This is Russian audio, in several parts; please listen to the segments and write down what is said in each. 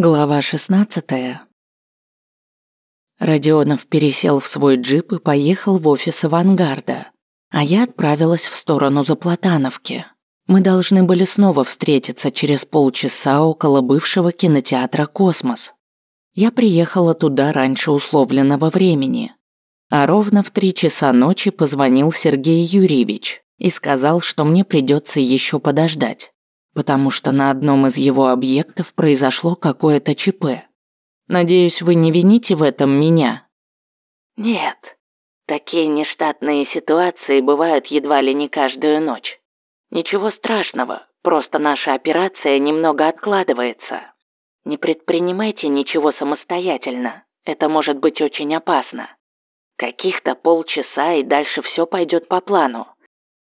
Глава 16. Родионов пересел в свой джип и поехал в офис «Авангарда», а я отправилась в сторону Заплатановки. Мы должны были снова встретиться через полчаса около бывшего кинотеатра «Космос». Я приехала туда раньше условленного времени, а ровно в три часа ночи позвонил Сергей Юрьевич и сказал, что мне придется еще подождать потому что на одном из его объектов произошло какое-то ЧП. Надеюсь, вы не вините в этом меня? Нет. Такие нештатные ситуации бывают едва ли не каждую ночь. Ничего страшного, просто наша операция немного откладывается. Не предпринимайте ничего самостоятельно, это может быть очень опасно. Каких-то полчаса и дальше все пойдет по плану.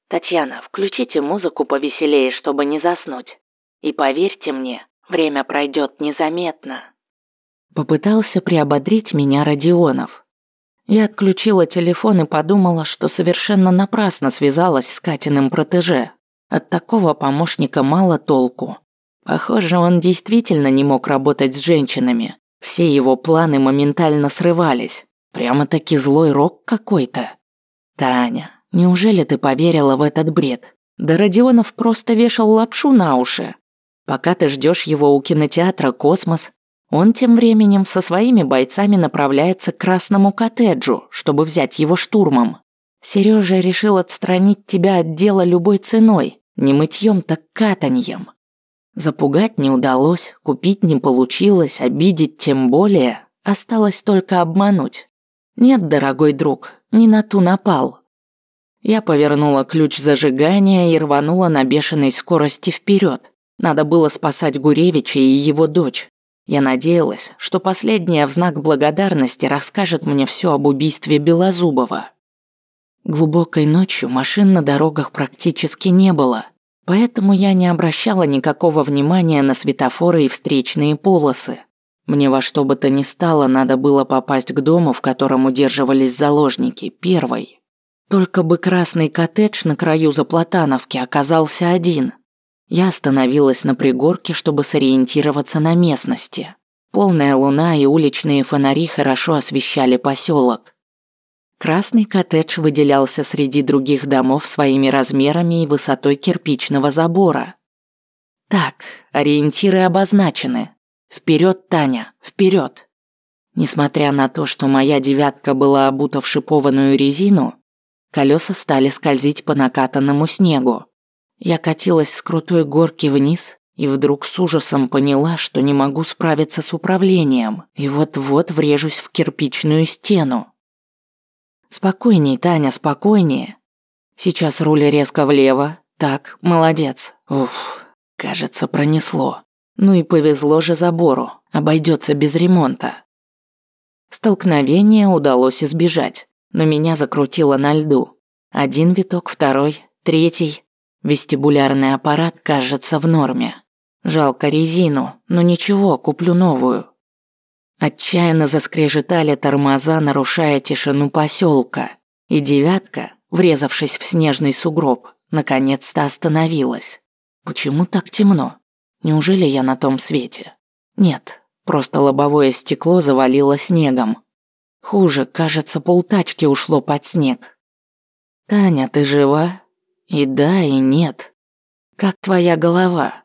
«Татьяна, включите музыку повеселее, чтобы не заснуть. И поверьте мне, время пройдет незаметно». Попытался приободрить меня Родионов. Я отключила телефон и подумала, что совершенно напрасно связалась с Катиным протеже. От такого помощника мало толку. Похоже, он действительно не мог работать с женщинами. Все его планы моментально срывались. Прямо-таки злой рок какой-то. Таня, Неужели ты поверила в этот бред? Да Родионов просто вешал лапшу на уши. Пока ты ждешь его у кинотеатра «Космос», он тем временем со своими бойцами направляется к красному коттеджу, чтобы взять его штурмом. Сережа решил отстранить тебя от дела любой ценой, не мытьем, так катаньем. Запугать не удалось, купить не получилось, обидеть тем более, осталось только обмануть. Нет, дорогой друг, не на ту напал. Я повернула ключ зажигания и рванула на бешеной скорости вперед. Надо было спасать Гуревича и его дочь. Я надеялась, что последняя в знак благодарности расскажет мне все об убийстве Белозубова. Глубокой ночью машин на дорогах практически не было, поэтому я не обращала никакого внимания на светофоры и встречные полосы. Мне во что бы то ни стало надо было попасть к дому, в котором удерживались заложники, первой. Только бы красный коттедж на краю Заплатановки оказался один. Я остановилась на пригорке, чтобы сориентироваться на местности. Полная луна и уличные фонари хорошо освещали поселок. Красный коттедж выделялся среди других домов своими размерами и высотой кирпичного забора. Так, ориентиры обозначены. Вперед, Таня, вперед! Несмотря на то, что моя девятка была обута в шипованную резину, Колеса стали скользить по накатанному снегу. Я катилась с крутой горки вниз и вдруг с ужасом поняла, что не могу справиться с управлением и вот-вот врежусь в кирпичную стену. Спокойней, Таня, спокойнее. Сейчас руль резко влево. Так, молодец. Уф, кажется, пронесло. Ну и повезло же забору, обойдется без ремонта. Столкновение удалось избежать но меня закрутило на льду. Один виток, второй, третий. Вестибулярный аппарат кажется в норме. Жалко резину, но ничего, куплю новую. Отчаянно заскрежетали тормоза, нарушая тишину поселка, и девятка, врезавшись в снежный сугроб, наконец-то остановилась. Почему так темно? Неужели я на том свете? Нет, просто лобовое стекло завалило снегом, Хуже, кажется, полтачки ушло под снег. Таня, ты жива? И да, и нет. Как твоя голова?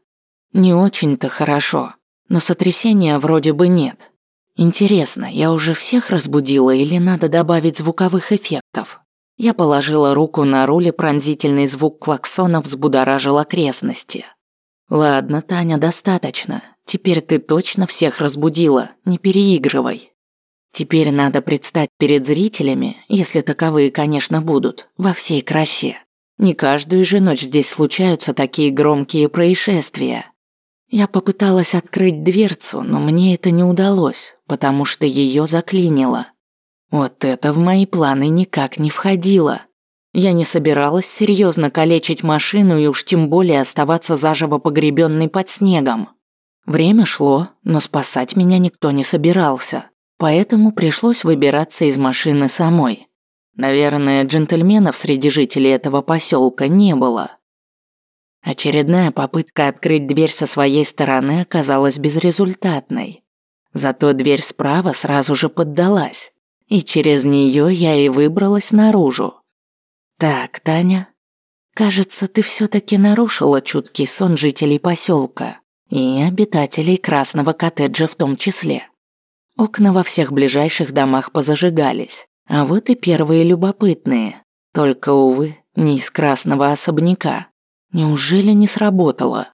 Не очень-то хорошо, но сотрясения вроде бы нет. Интересно, я уже всех разбудила или надо добавить звуковых эффектов? Я положила руку на руль и пронзительный звук клаксона взбудоражил окрестности. Ладно, Таня, достаточно. Теперь ты точно всех разбудила, не переигрывай. Теперь надо предстать перед зрителями, если таковые, конечно, будут, во всей красе. Не каждую же ночь здесь случаются такие громкие происшествия. Я попыталась открыть дверцу, но мне это не удалось, потому что ее заклинило. Вот это в мои планы никак не входило. Я не собиралась серьезно калечить машину и уж тем более оставаться заживо погребенной под снегом. Время шло, но спасать меня никто не собирался поэтому пришлось выбираться из машины самой. Наверное, джентльменов среди жителей этого поселка не было. Очередная попытка открыть дверь со своей стороны оказалась безрезультатной. Зато дверь справа сразу же поддалась, и через нее я и выбралась наружу. Так, Таня, кажется, ты все таки нарушила чуткий сон жителей поселка и обитателей красного коттеджа в том числе. Окна во всех ближайших домах позажигались, а вот и первые любопытные, только, увы, не из красного особняка. Неужели не сработало?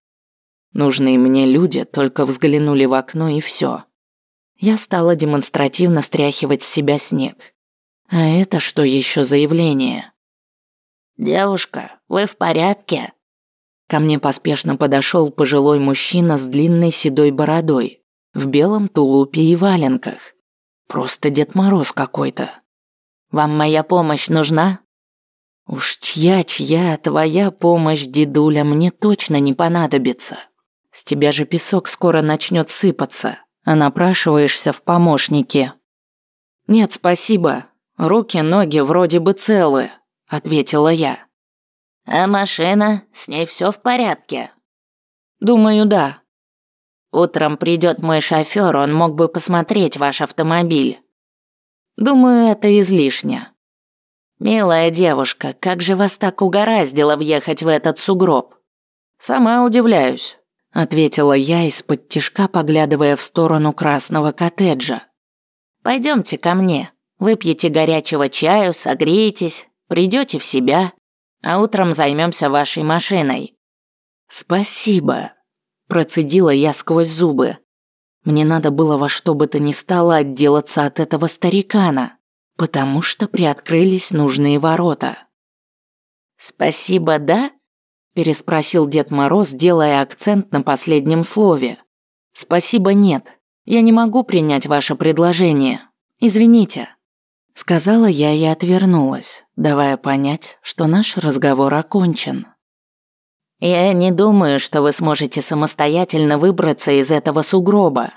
Нужные мне люди только взглянули в окно и все. Я стала демонстративно стряхивать с себя снег. А это что еще за явление? «Девушка, вы в порядке?» Ко мне поспешно подошел пожилой мужчина с длинной седой бородой, в белом тулупе и валенках. Просто Дед Мороз какой-то. «Вам моя помощь нужна?» Уж чья-чья твоя помощь, дедуля, мне точно не понадобится. С тебя же песок скоро начнет сыпаться, а напрашиваешься в помощники. Нет, спасибо. Руки, ноги вроде бы целы, ответила я. А машина, с ней все в порядке? Думаю, да. Утром придет мой шофер, он мог бы посмотреть ваш автомобиль. Думаю, это излишне. «Милая девушка, как же вас так угораздило въехать в этот сугроб?» «Сама удивляюсь», – ответила я из-под тишка, поглядывая в сторону красного коттеджа. Пойдемте ко мне, выпьете горячего чаю, согреетесь, придете в себя, а утром займемся вашей машиной». «Спасибо», – процедила я сквозь зубы. Мне надо было во что бы то ни стало отделаться от этого старикана потому что приоткрылись нужные ворота. «Спасибо, да?» – переспросил Дед Мороз, делая акцент на последнем слове. «Спасибо, нет. Я не могу принять ваше предложение. Извините». Сказала я и отвернулась, давая понять, что наш разговор окончен. «Я не думаю, что вы сможете самостоятельно выбраться из этого сугроба».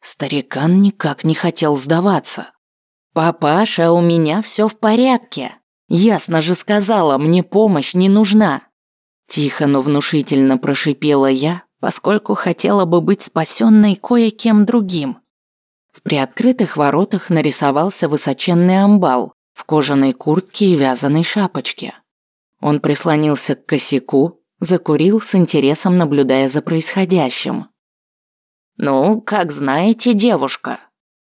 Старикан никак не хотел сдаваться. «Папаша, у меня все в порядке. Ясно же сказала, мне помощь не нужна». Тихо, но внушительно прошипела я, поскольку хотела бы быть спасенной кое-кем другим. В приоткрытых воротах нарисовался высоченный амбал в кожаной куртке и вязаной шапочке. Он прислонился к косяку, закурил с интересом, наблюдая за происходящим. «Ну, как знаете, девушка»,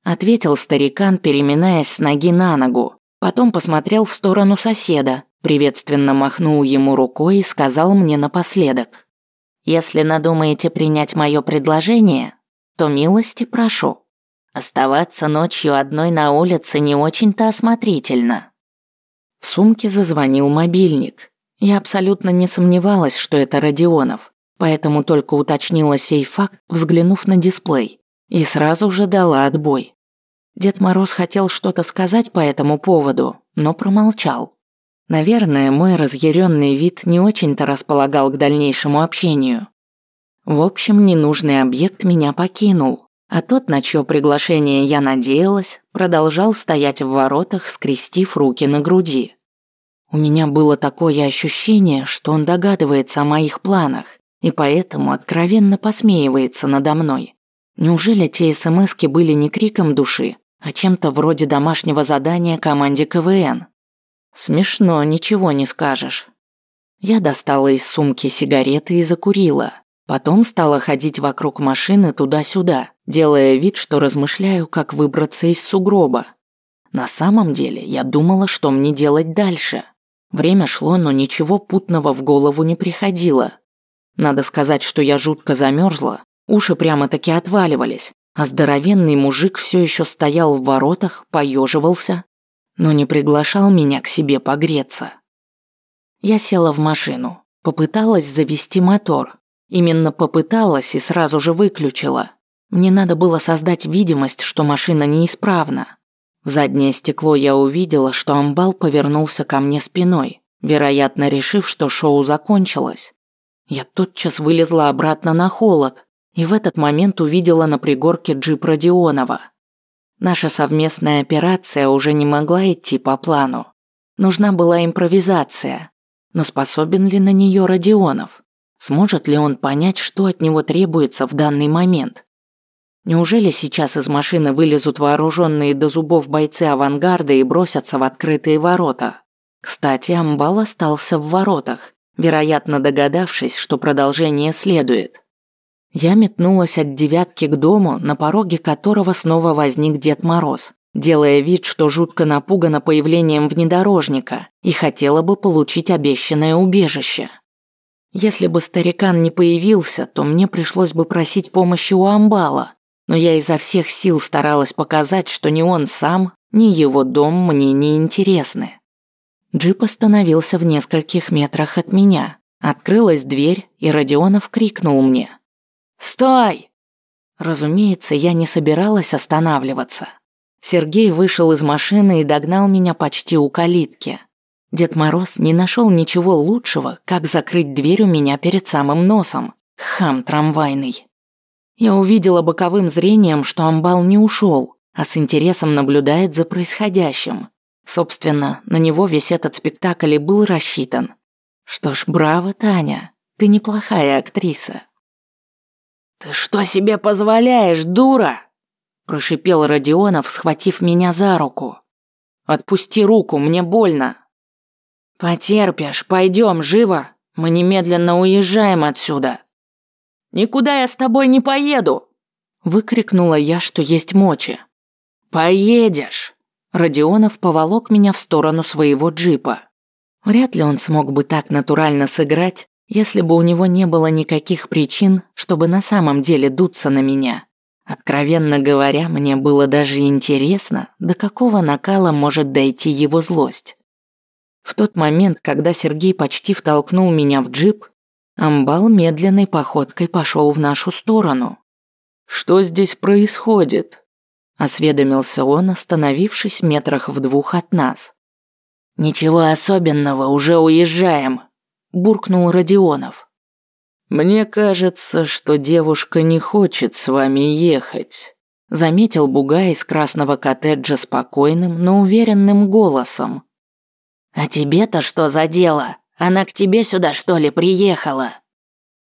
ответил старикан, переминаясь с ноги на ногу. Потом посмотрел в сторону соседа, приветственно махнул ему рукой и сказал мне напоследок. «Если надумаете принять мое предложение, то милости прошу. Оставаться ночью одной на улице не очень-то осмотрительно». В сумке зазвонил мобильник. Я абсолютно не сомневалась, что это Родионов, поэтому только уточнила сей факт, взглянув на дисплей, и сразу же дала отбой. Дед Мороз хотел что-то сказать по этому поводу, но промолчал. Наверное, мой разъяренный вид не очень-то располагал к дальнейшему общению. В общем, ненужный объект меня покинул, а тот, на чье приглашение я надеялась, продолжал стоять в воротах, скрестив руки на груди. У меня было такое ощущение, что он догадывается о моих планах и поэтому откровенно посмеивается надо мной. Неужели те СМСки были не криком души, а чем-то вроде домашнего задания команде КВН. Смешно, ничего не скажешь. Я достала из сумки сигареты и закурила. Потом стала ходить вокруг машины туда-сюда, делая вид, что размышляю, как выбраться из сугроба. На самом деле, я думала, что мне делать дальше. Время шло, но ничего путного в голову не приходило. Надо сказать, что я жутко замерзла, уши прямо-таки отваливались, а здоровенный мужик все еще стоял в воротах, поеживался, но не приглашал меня к себе погреться. Я села в машину, попыталась завести мотор. Именно попыталась и сразу же выключила. Мне надо было создать видимость, что машина неисправна. В заднее стекло я увидела, что амбал повернулся ко мне спиной, вероятно, решив, что шоу закончилось. Я тотчас вылезла обратно на холод, и в этот момент увидела на пригорке джип Родионова. Наша совместная операция уже не могла идти по плану. Нужна была импровизация. Но способен ли на нее Родионов? Сможет ли он понять, что от него требуется в данный момент? Неужели сейчас из машины вылезут вооруженные до зубов бойцы авангарда и бросятся в открытые ворота? Кстати, Амбал остался в воротах, вероятно догадавшись, что продолжение следует. Я метнулась от девятки к дому, на пороге которого снова возник Дед Мороз, делая вид, что жутко напугана появлением внедорожника и хотела бы получить обещанное убежище. Если бы старикан не появился, то мне пришлось бы просить помощи у Амбала, но я изо всех сил старалась показать, что ни он сам, ни его дом мне не интересны. Джип остановился в нескольких метрах от меня. Открылась дверь, и Родионов крикнул мне. «Стой!» Разумеется, я не собиралась останавливаться. Сергей вышел из машины и догнал меня почти у калитки. Дед Мороз не нашел ничего лучшего, как закрыть дверь у меня перед самым носом. Хам трамвайный. Я увидела боковым зрением, что амбал не ушел, а с интересом наблюдает за происходящим. Собственно, на него весь этот спектакль и был рассчитан. Что ж, браво, Таня, ты неплохая актриса. «Ты что себе позволяешь, дура?» Прошипел Родионов, схватив меня за руку. «Отпусти руку, мне больно». «Потерпишь, пойдем, живо. Мы немедленно уезжаем отсюда». «Никуда я с тобой не поеду!» Выкрикнула я, что есть мочи. «Поедешь!» Родионов поволок меня в сторону своего джипа. Вряд ли он смог бы так натурально сыграть, если бы у него не было никаких причин, чтобы на самом деле дуться на меня. Откровенно говоря, мне было даже интересно, до какого накала может дойти его злость. В тот момент, когда Сергей почти втолкнул меня в джип, Амбал медленной походкой пошел в нашу сторону. «Что здесь происходит?» осведомился он, остановившись метрах в двух от нас. Ничего особенного, уже уезжаем, буркнул Родионов. Мне кажется, что девушка не хочет с вами ехать, заметил Бугай из красного коттеджа спокойным, но уверенным голосом. А тебе-то что за дело? Она к тебе сюда что ли приехала?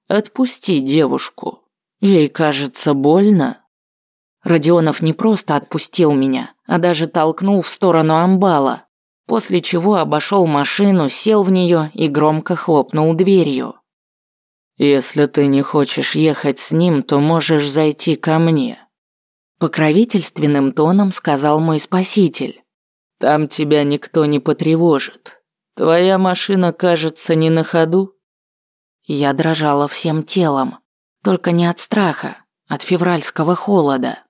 Отпусти девушку. Ей кажется больно. Родионов не просто отпустил меня, а даже толкнул в сторону амбала, после чего обошел машину, сел в нее и громко хлопнул дверью. «Если ты не хочешь ехать с ним, то можешь зайти ко мне», покровительственным тоном сказал мой спаситель. «Там тебя никто не потревожит. Твоя машина, кажется, не на ходу?» Я дрожала всем телом, только не от страха, от февральского холода.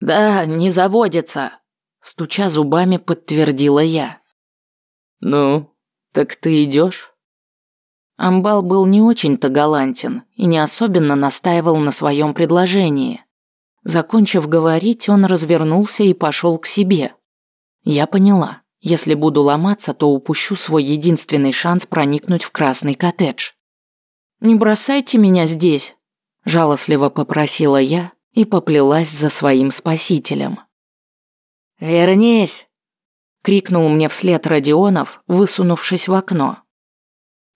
«Да, не заводится», – стуча зубами, подтвердила я. «Ну, так ты идешь? Амбал был не очень-то галантен и не особенно настаивал на своем предложении. Закончив говорить, он развернулся и пошел к себе. Я поняла, если буду ломаться, то упущу свой единственный шанс проникнуть в красный коттедж. «Не бросайте меня здесь», – жалостливо попросила я, и поплелась за своим спасителем. «Вернись!» – крикнул мне вслед Родионов, высунувшись в окно.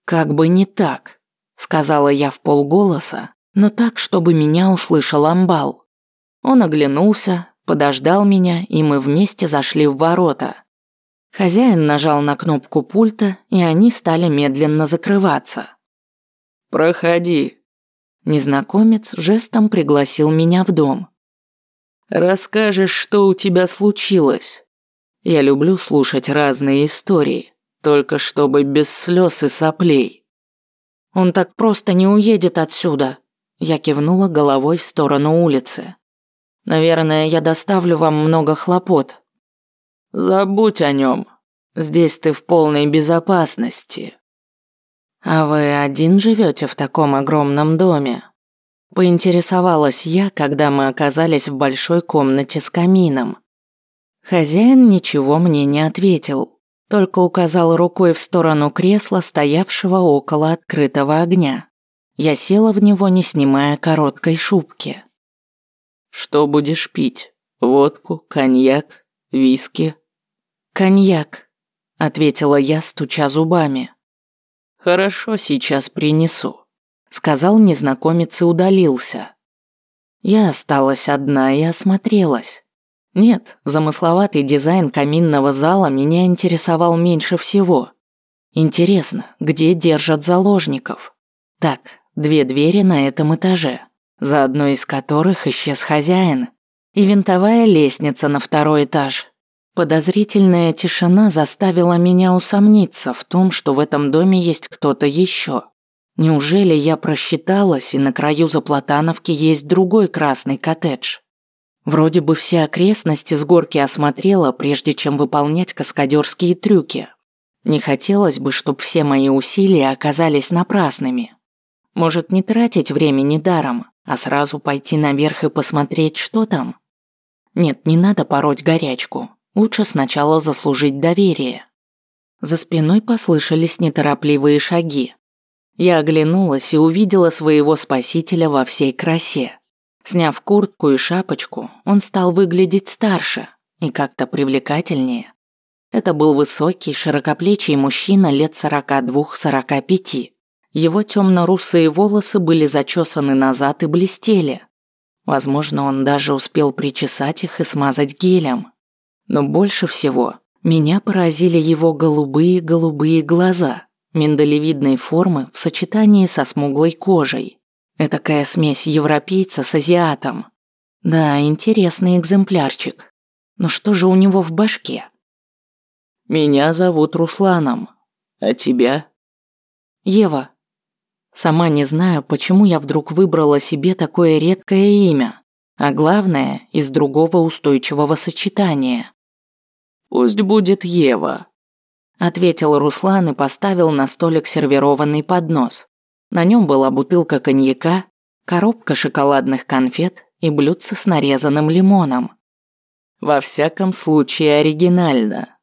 «Как бы не так», – сказала я в полголоса, но так, чтобы меня услышал амбал. Он оглянулся, подождал меня, и мы вместе зашли в ворота. Хозяин нажал на кнопку пульта, и они стали медленно закрываться. «Проходи», Незнакомец жестом пригласил меня в дом. «Расскажешь, что у тебя случилось?» Я люблю слушать разные истории, только чтобы без слез и соплей. «Он так просто не уедет отсюда», я кивнула головой в сторону улицы. «Наверное, я доставлю вам много хлопот». «Забудь о нем. Здесь ты в полной безопасности. «А вы один живете в таком огромном доме?» Поинтересовалась я, когда мы оказались в большой комнате с камином. Хозяин ничего мне не ответил, только указал рукой в сторону кресла, стоявшего около открытого огня. Я села в него, не снимая короткой шубки. «Что будешь пить? Водку, коньяк, виски?» «Коньяк», – ответила я, стуча зубами. Хорошо, сейчас принесу. сказал незнакомец и удалился. Я осталась одна и осмотрелась. Нет, замысловатый дизайн каминного зала меня интересовал меньше всего. Интересно, где держат заложников? Так, две двери на этом этаже, за одной из которых исчез хозяин, и винтовая лестница на второй этаж. Подозрительная тишина заставила меня усомниться в том, что в этом доме есть кто-то еще. Неужели я просчиталась, и на краю Заплатановки есть другой красный коттедж? Вроде бы все окрестности с горки осмотрела, прежде чем выполнять каскадерские трюки. Не хотелось бы, чтобы все мои усилия оказались напрасными. Может, не тратить времени даром, а сразу пойти наверх и посмотреть, что там? Нет, не надо пороть горячку. Лучше сначала заслужить доверие. За спиной послышались неторопливые шаги. Я оглянулась и увидела своего спасителя во всей красе. Сняв куртку и шапочку, он стал выглядеть старше и как-то привлекательнее. Это был высокий, широкоплечий мужчина лет 42-45. Его темно-русые волосы были зачесаны назад и блестели. Возможно, он даже успел причесать их и смазать гелем. Но больше всего меня поразили его голубые-голубые глаза – миндалевидной формы в сочетании со смуглой кожей. Этакая смесь европейца с азиатом. Да, интересный экземплярчик. Но что же у него в башке? Меня зовут Русланом. А тебя? Ева. Сама не знаю, почему я вдруг выбрала себе такое редкое имя, а главное, из другого устойчивого сочетания. Пусть будет Ева ответил Руслан и поставил на столик сервированный поднос. На нем была бутылка коньяка, коробка шоколадных конфет и блюдце с нарезанным лимоном. Во всяком случае оригинально.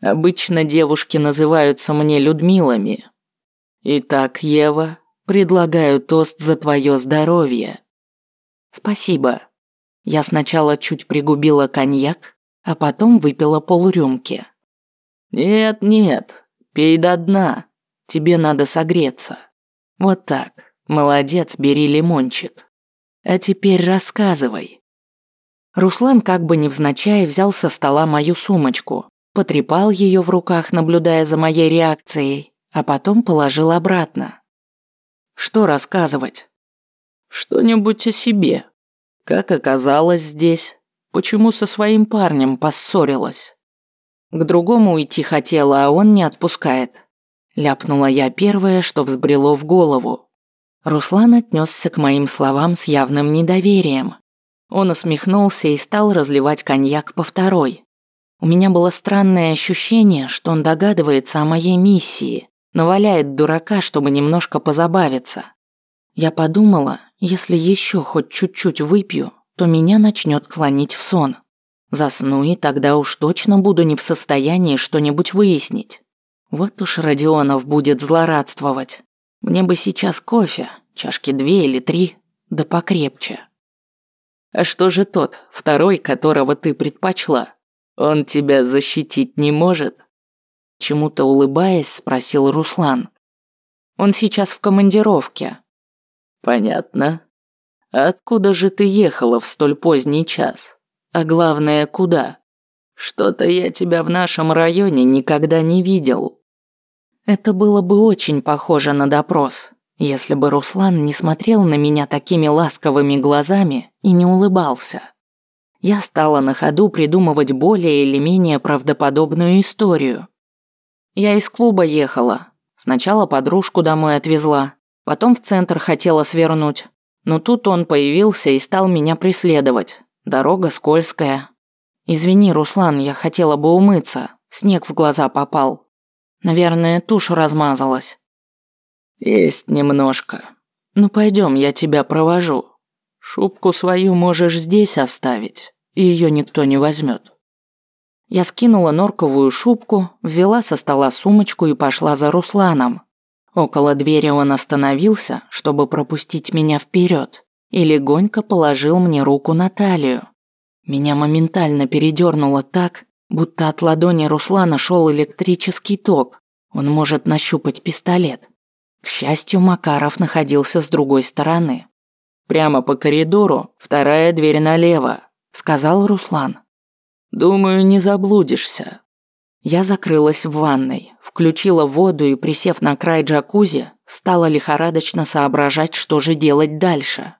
Обычно девушки называются мне Людмилами. Итак, Ева, предлагаю тост за твое здоровье. Спасибо. Я сначала чуть пригубила коньяк, а потом выпила полрюмки. «Нет, нет, пей до дна. Тебе надо согреться. Вот так. Молодец, бери лимончик. А теперь рассказывай». Руслан как бы невзначай взял со стола мою сумочку, потрепал ее в руках, наблюдая за моей реакцией, а потом положил обратно. «Что рассказывать?» «Что-нибудь о себе. Как оказалось здесь? Почему со своим парнем поссорилась?» К другому уйти хотела, а он не отпускает. Ляпнула я первое, что взбрело в голову. Руслан отнесся к моим словам с явным недоверием. Он усмехнулся и стал разливать коньяк по второй. У меня было странное ощущение, что он догадывается о моей миссии, но валяет дурака, чтобы немножко позабавиться. Я подумала, если еще хоть чуть-чуть выпью, то меня начнет клонить в сон. Засну, и тогда уж точно буду не в состоянии что-нибудь выяснить. Вот уж Родионов будет злорадствовать. Мне бы сейчас кофе, чашки две или три, да покрепче. А что же тот, второй, которого ты предпочла? Он тебя защитить не может? Чему-то улыбаясь, спросил Руслан. Он сейчас в командировке. Понятно. Откуда же ты ехала в столь поздний час? А главное, куда? Что-то я тебя в нашем районе никогда не видел. Это было бы очень похоже на допрос, если бы Руслан не смотрел на меня такими ласковыми глазами и не улыбался. Я стала на ходу придумывать более или менее правдоподобную историю. Я из клуба ехала. Сначала подружку домой отвезла, потом в центр хотела свернуть. Но тут он появился и стал меня преследовать. Дорога скользкая. Извини, Руслан, я хотела бы умыться. Снег в глаза попал. Наверное, тушь размазалась. Есть немножко. Ну пойдем, я тебя провожу. Шубку свою можешь здесь оставить. Ее никто не возьмет. Я скинула норковую шубку, взяла со стола сумочку и пошла за Русланом. Около двери он остановился, чтобы пропустить меня вперед и легонько положил мне руку на талию. Меня моментально передернуло так, будто от ладони Руслана шел электрический ток. Он может нащупать пистолет. К счастью, Макаров находился с другой стороны. «Прямо по коридору, вторая дверь налево», – сказал Руслан. «Думаю, не заблудишься». Я закрылась в ванной, включила воду и, присев на край джакузи, стала лихорадочно соображать, что же делать дальше.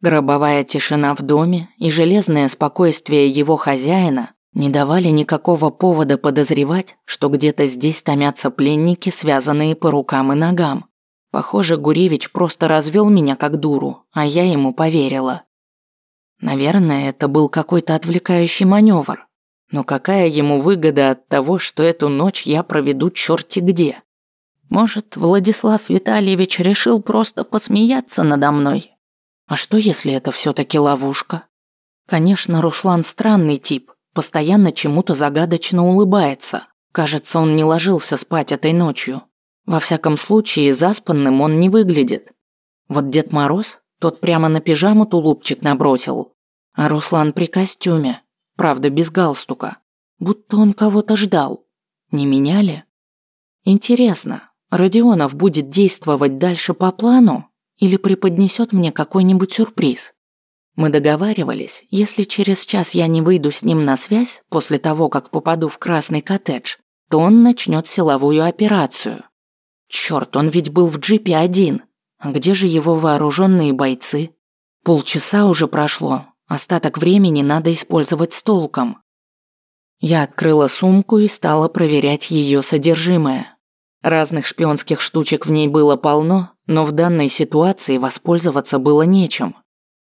Гробовая тишина в доме и железное спокойствие его хозяина не давали никакого повода подозревать, что где-то здесь томятся пленники, связанные по рукам и ногам. Похоже, Гуревич просто развел меня как дуру, а я ему поверила. Наверное, это был какой-то отвлекающий маневр. Но какая ему выгода от того, что эту ночь я проведу черти где? Может, Владислав Витальевич решил просто посмеяться надо мной? А что, если это все таки ловушка? Конечно, Руслан странный тип, постоянно чему-то загадочно улыбается. Кажется, он не ложился спать этой ночью. Во всяком случае, заспанным он не выглядит. Вот Дед Мороз, тот прямо на пижаму тулупчик набросил. А Руслан при костюме, правда без галстука. Будто он кого-то ждал. Не меняли? Интересно, Родионов будет действовать дальше по плану или преподнесет мне какой-нибудь сюрприз? Мы договаривались, если через час я не выйду с ним на связь после того, как попаду в красный коттедж, то он начнет силовую операцию. Черт, он ведь был в джипе один. А где же его вооруженные бойцы? Полчаса уже прошло. Остаток времени надо использовать с толком. Я открыла сумку и стала проверять ее содержимое. Разных шпионских штучек в ней было полно, но в данной ситуации воспользоваться было нечем.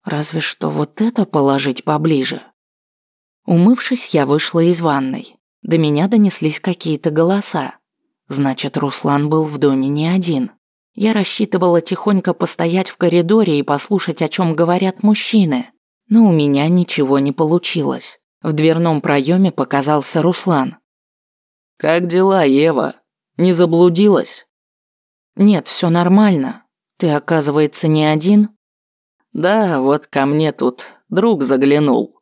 Разве что вот это положить поближе. Умывшись, я вышла из ванной. До меня донеслись какие-то голоса. Значит, Руслан был в доме не один. Я рассчитывала тихонько постоять в коридоре и послушать, о чем говорят мужчины. Но у меня ничего не получилось. В дверном проеме показался Руслан. «Как дела, Ева? Не заблудилась?» «Нет, все нормально. Ты, оказывается, не один?» «Да, вот ко мне тут друг заглянул».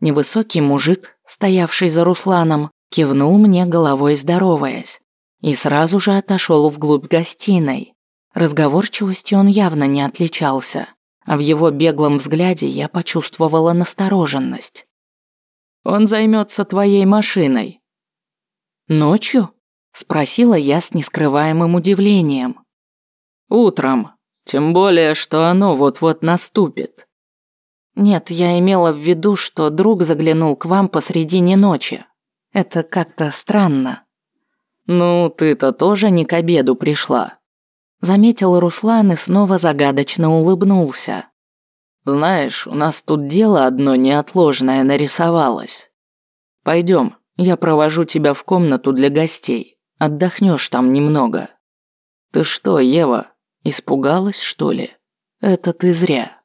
Невысокий мужик, стоявший за Русланом, Кивнул мне головой, здороваясь, и сразу же отошел вглубь гостиной. Разговорчивостью он явно не отличался, а в его беглом взгляде я почувствовала настороженность. «Он займется твоей машиной». «Ночью?» – спросила я с нескрываемым удивлением. «Утром, тем более, что оно вот-вот наступит». «Нет, я имела в виду, что друг заглянул к вам посредине ночи. Это как-то странно. Ну, ты-то тоже не к обеду пришла. Заметил Руслан и снова загадочно улыбнулся. Знаешь, у нас тут дело одно неотложное нарисовалось. Пойдем, я провожу тебя в комнату для гостей. Отдохнешь там немного. Ты что, Ева, испугалась, что ли? Это ты зря.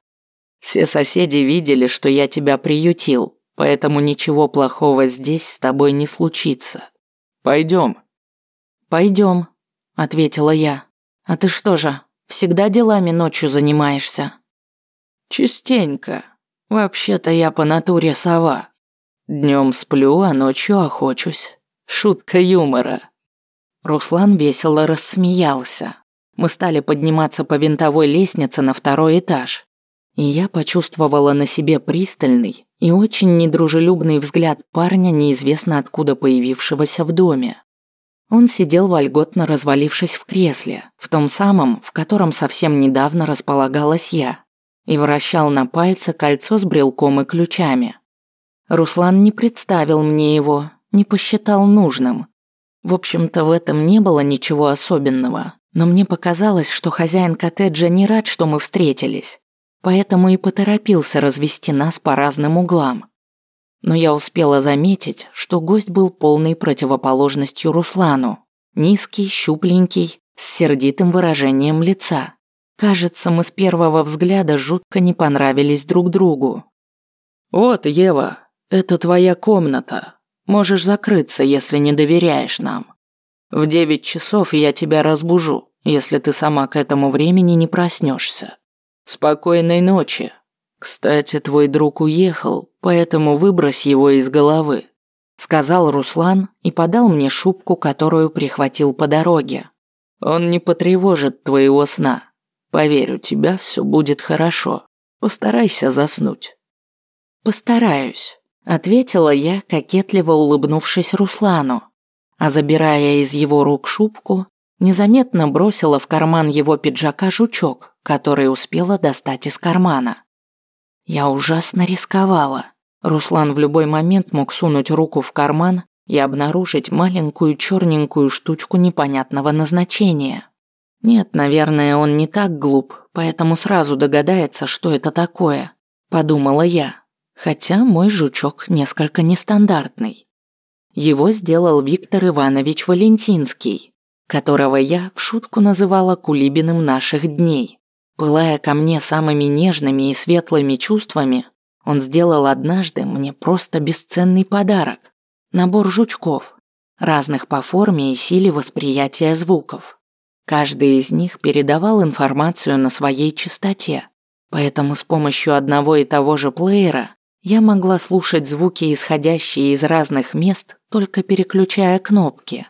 Все соседи видели, что я тебя приютил, Поэтому ничего плохого здесь с тобой не случится. Пойдем. Пойдем, ответила я. А ты что же, всегда делами ночью занимаешься? Частенько. Вообще-то я по натуре сова. Днем сплю, а ночью охочусь. Шутка юмора. Руслан весело рассмеялся. Мы стали подниматься по винтовой лестнице на второй этаж. И я почувствовала на себе пристальный, и очень недружелюбный взгляд парня, неизвестно откуда появившегося в доме. Он сидел вольготно развалившись в кресле, в том самом, в котором совсем недавно располагалась я, и вращал на пальце кольцо с брелком и ключами. Руслан не представил мне его, не посчитал нужным. В общем-то, в этом не было ничего особенного, но мне показалось, что хозяин коттеджа не рад, что мы встретились поэтому и поторопился развести нас по разным углам. Но я успела заметить, что гость был полной противоположностью Руслану. Низкий, щупленький, с сердитым выражением лица. Кажется, мы с первого взгляда жутко не понравились друг другу. «Вот, Ева, это твоя комната. Можешь закрыться, если не доверяешь нам. В девять часов я тебя разбужу, если ты сама к этому времени не проснешься. Спокойной ночи. Кстати, твой друг уехал, поэтому выбрось его из головы, сказал Руслан и подал мне шубку, которую прихватил по дороге. Он не потревожит твоего сна. Поверь, у тебя все будет хорошо. Постарайся заснуть». «Постараюсь», – ответила я, кокетливо улыбнувшись Руслану. А забирая из его рук шубку, незаметно бросила в карман его пиджака жучок, который успела достать из кармана. Я ужасно рисковала. Руслан в любой момент мог сунуть руку в карман и обнаружить маленькую черненькую штучку непонятного назначения. Нет, наверное, он не так глуп, поэтому сразу догадается, что это такое, подумала я. Хотя мой жучок несколько нестандартный. Его сделал Виктор Иванович Валентинский, которого я в шутку называла кулибиным наших дней. Пылая ко мне самыми нежными и светлыми чувствами, он сделал однажды мне просто бесценный подарок. Набор жучков, разных по форме и силе восприятия звуков. Каждый из них передавал информацию на своей частоте, поэтому с помощью одного и того же плеера я могла слушать звуки, исходящие из разных мест, только переключая кнопки.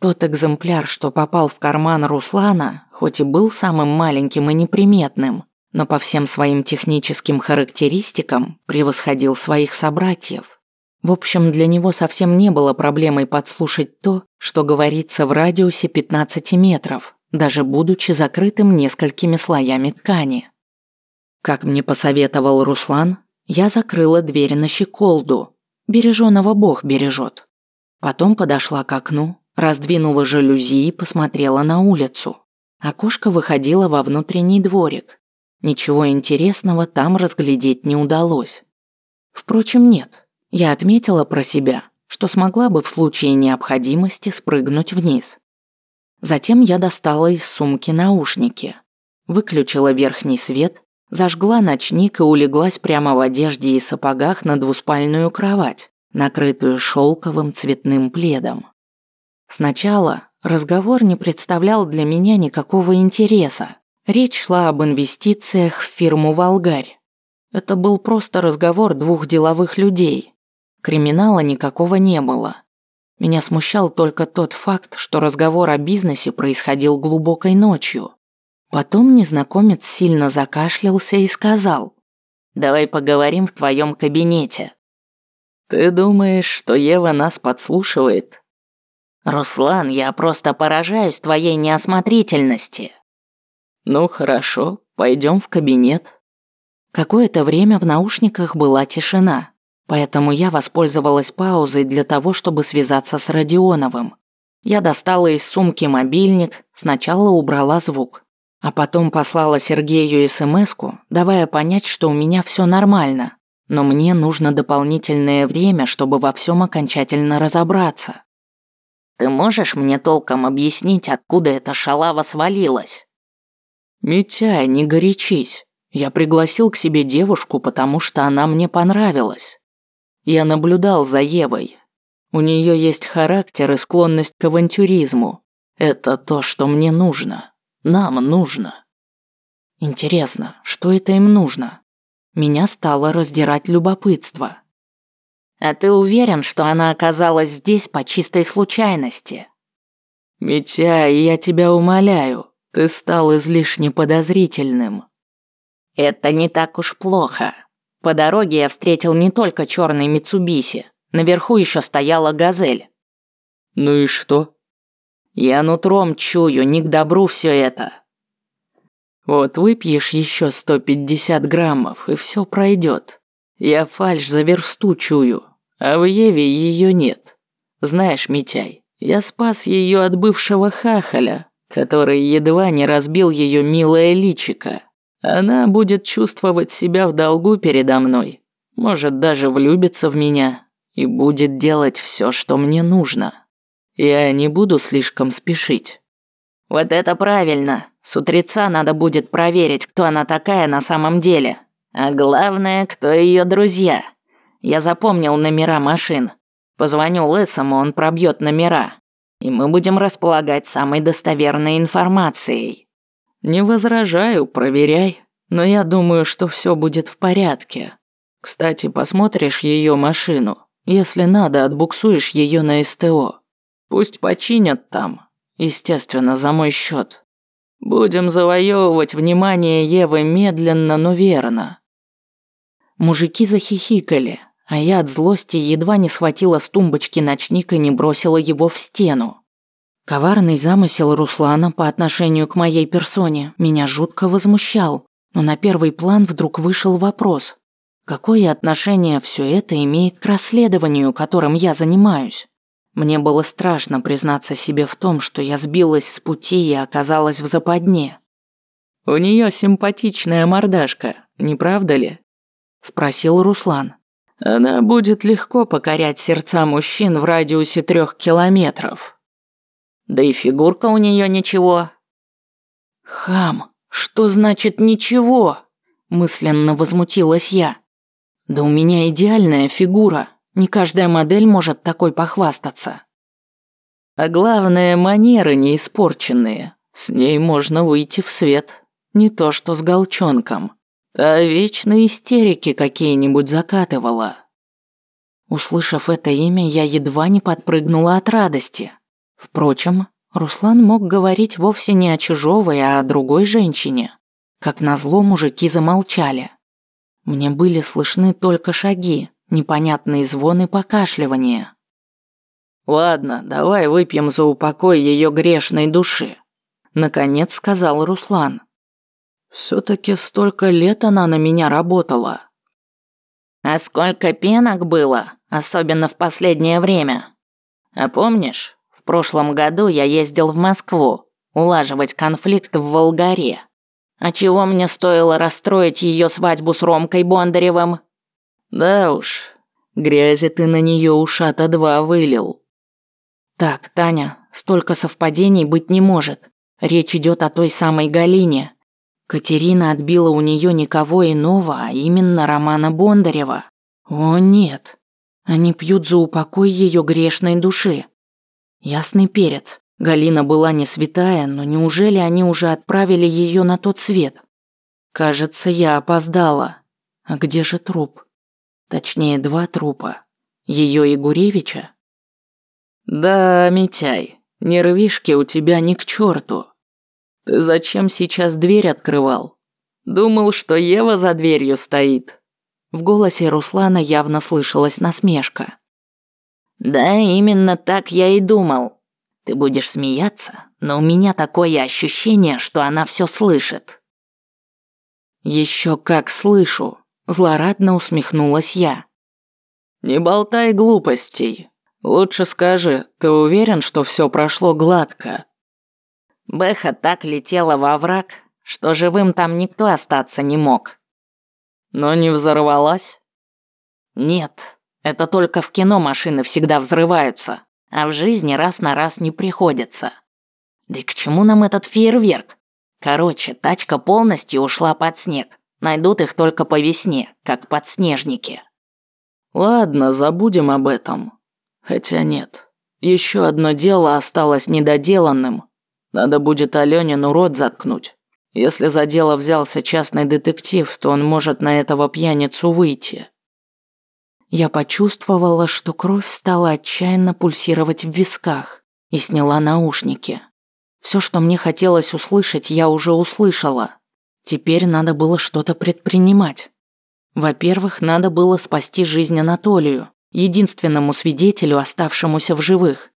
Тот экземпляр, что попал в карман Руслана, хоть и был самым маленьким и неприметным, но по всем своим техническим характеристикам превосходил своих собратьев. В общем, для него совсем не было проблемой подслушать то, что говорится в радиусе 15 метров, даже будучи закрытым несколькими слоями ткани. Как мне посоветовал Руслан, я закрыла дверь на щеколду. Береженого Бог бережет. Потом подошла к окну, раздвинула жалюзи и посмотрела на улицу. Окошко выходило во внутренний дворик. Ничего интересного там разглядеть не удалось. Впрочем, нет. Я отметила про себя, что смогла бы в случае необходимости спрыгнуть вниз. Затем я достала из сумки наушники, выключила верхний свет Зажгла ночник и улеглась прямо в одежде и сапогах на двуспальную кровать, накрытую шелковым цветным пледом. Сначала разговор не представлял для меня никакого интереса. Речь шла об инвестициях в фирму «Волгарь». Это был просто разговор двух деловых людей. Криминала никакого не было. Меня смущал только тот факт, что разговор о бизнесе происходил глубокой ночью. Потом незнакомец сильно закашлялся и сказал. «Давай поговорим в твоем кабинете». «Ты думаешь, что Ева нас подслушивает?» «Руслан, я просто поражаюсь твоей неосмотрительности». «Ну хорошо, пойдем в кабинет». Какое-то время в наушниках была тишина, поэтому я воспользовалась паузой для того, чтобы связаться с Родионовым. Я достала из сумки мобильник, сначала убрала звук, а потом послала Сергею СМСку, давая понять, что у меня все нормально, но мне нужно дополнительное время, чтобы во всем окончательно разобраться. Ты можешь мне толком объяснить, откуда эта шалава свалилась? Митяй, не горячись. Я пригласил к себе девушку, потому что она мне понравилась. Я наблюдал за Евой. У нее есть характер и склонность к авантюризму. Это то, что мне нужно. Нам нужно. Интересно, что это им нужно? Меня стало раздирать любопытство. А ты уверен, что она оказалась здесь по чистой случайности? Митя, я тебя умоляю, ты стал излишне подозрительным. Это не так уж плохо. По дороге я встретил не только черный Митсубиси, наверху еще стояла газель. Ну и что? Я нутром чую, не к добру все это. Вот выпьешь еще 150 граммов, и все пройдет. Я фальш за версту чую, а в Еве ее нет. Знаешь, Митяй, я спас ее от бывшего хахаля, который едва не разбил ее милое личико. Она будет чувствовать себя в долгу передо мной, может даже влюбиться в меня и будет делать все, что мне нужно. Я не буду слишком спешить. Вот это правильно. С утреца надо будет проверить, кто она такая на самом деле. А главное, кто ее друзья. Я запомнил номера машин. Позвоню Лысому, он пробьет номера. И мы будем располагать самой достоверной информацией. Не возражаю, проверяй. Но я думаю, что все будет в порядке. Кстати, посмотришь ее машину. Если надо, отбуксуешь ее на СТО. Пусть починят там. естественно, за мой счет. Будем завоевывать внимание Евы медленно, но верно. Мужики захихикали, а я от злости едва не схватила с тумбочки ночник и не бросила его в стену. Коварный замысел Руслана по отношению к моей персоне меня жутко возмущал, но на первый план вдруг вышел вопрос. Какое отношение все это имеет к расследованию, которым я занимаюсь? Мне было страшно признаться себе в том, что я сбилась с пути и оказалась в западне. «У нее симпатичная мордашка, не правда ли?» – спросил Руслан. Она будет легко покорять сердца мужчин в радиусе трех километров. Да и фигурка у нее ничего. Хам, что значит ничего? Мысленно возмутилась я. Да у меня идеальная фигура. Не каждая модель может такой похвастаться. А главное, манеры не испорченные. С ней можно выйти в свет. Не то что с голчонком. Та вечно истерики какие-нибудь закатывала. Услышав это имя, я едва не подпрыгнула от радости. Впрочем, Руслан мог говорить вовсе не о Чижовой, а о другой женщине. Как назло, мужики замолчали. Мне были слышны только шаги, непонятные звоны и покашливания. «Ладно, давай выпьем за упокой ее грешной души», — наконец сказал Руслан. Все-таки столько лет она на меня работала. А сколько пенок было, особенно в последнее время. А помнишь, в прошлом году я ездил в Москву улаживать конфликт в Волгаре. А чего мне стоило расстроить ее свадьбу с Ромкой Бондаревым? Да уж, грязи ты на нее ушата два вылил. Так, Таня, столько совпадений быть не может. Речь идет о той самой Галине, Катерина отбила у нее никого иного, а именно Романа Бондарева. О нет, они пьют за упокой ее грешной души. Ясный перец. Галина была не святая, но неужели они уже отправили ее на тот свет? Кажется, я опоздала. А где же труп? Точнее, два трупа. Ее и Гуревича? Да, Митяй, нервишки у тебя ни к черту. Ты зачем сейчас дверь открывал? Думал, что Ева за дверью стоит. В голосе Руслана явно слышалась насмешка. Да, именно так я и думал. Ты будешь смеяться, но у меня такое ощущение, что она все слышит. Еще как слышу, злорадно усмехнулась я. Не болтай глупостей. Лучше скажи, ты уверен, что все прошло гладко? Бэха так летела во враг, что живым там никто остаться не мог. Но не взорвалась? Нет, это только в кино машины всегда взрываются, а в жизни раз на раз не приходится. Да и к чему нам этот фейерверк? Короче, тачка полностью ушла под снег. Найдут их только по весне, как подснежники. Ладно, забудем об этом. Хотя нет, еще одно дело осталось недоделанным, надо будет Алёнину рот заткнуть. Если за дело взялся частный детектив, то он может на этого пьяницу выйти. Я почувствовала, что кровь стала отчаянно пульсировать в висках и сняла наушники. Все, что мне хотелось услышать, я уже услышала. Теперь надо было что-то предпринимать. Во-первых, надо было спасти жизнь Анатолию, единственному свидетелю, оставшемуся в живых.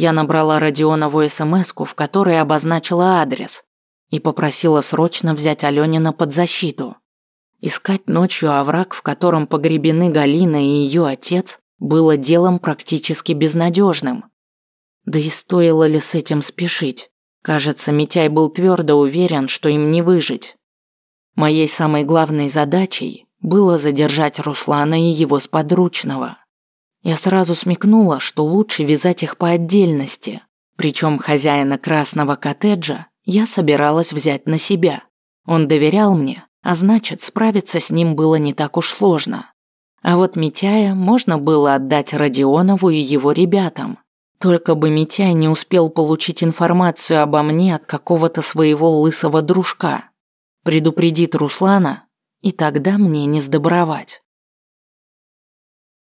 Я набрала Родионову смс в которой обозначила адрес и попросила срочно взять Алёнина под защиту. Искать ночью овраг, в котором погребены Галина и ее отец, было делом практически безнадежным. Да и стоило ли с этим спешить? Кажется, Митяй был твердо уверен, что им не выжить. Моей самой главной задачей было задержать Руслана и его сподручного. Я сразу смекнула, что лучше вязать их по отдельности. Причем хозяина красного коттеджа я собиралась взять на себя. Он доверял мне, а значит, справиться с ним было не так уж сложно. А вот Митяя можно было отдать Родионову и его ребятам. Только бы Митяй не успел получить информацию обо мне от какого-то своего лысого дружка. Предупредит Руслана, и тогда мне не сдобровать.